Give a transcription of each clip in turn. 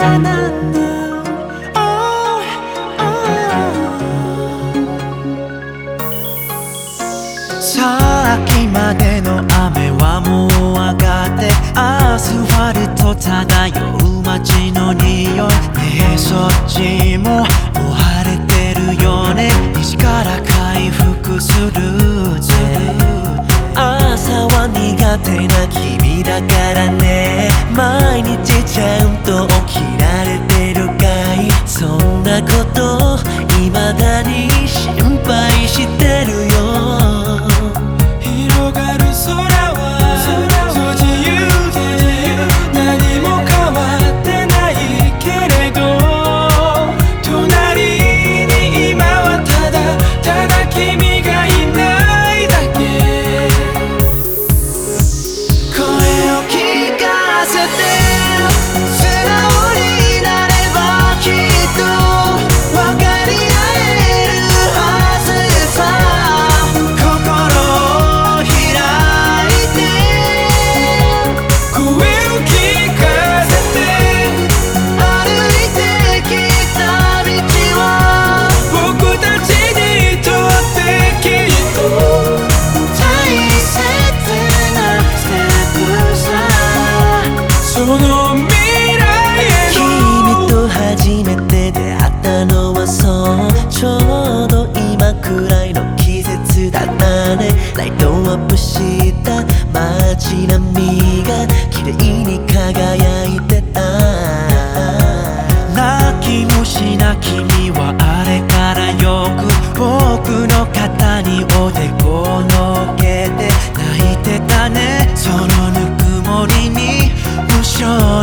さっきまでの雨はもう上がってアスファル漂う街の匂いねえそっちももう晴れてるよね西から回復するぜ朝は苦手な君だけなこと未だに心配してるよ。広がる空は不自由で sono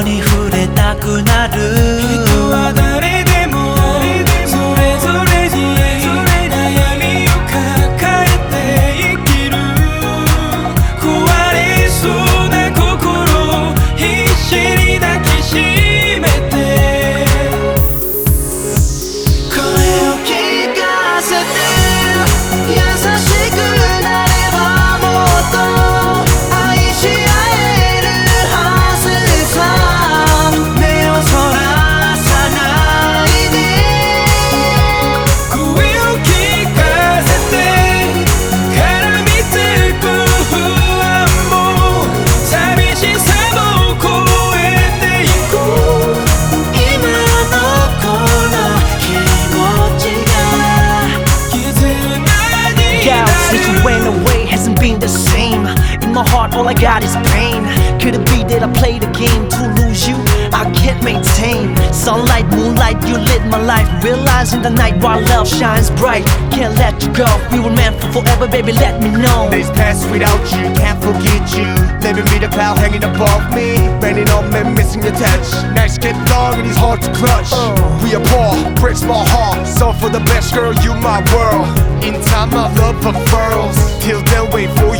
に触れたくなる。My heart, all I got is pain. Could it be that I played the game to lose you? I can't maintain. Sunlight, moonlight, you lit my life. Realizing the night while love shines bright. Can't let you go. We were meant for forever, baby. Let me know. Days pass without you, can't forget you. Living me the cloud hanging above me. Raining on me, missing your touch. Nights get long and it's hard to clutch. Oh. We apart, breaks my heart. So for the best girl, you my world. In time, my love unfurls. Till then, wait for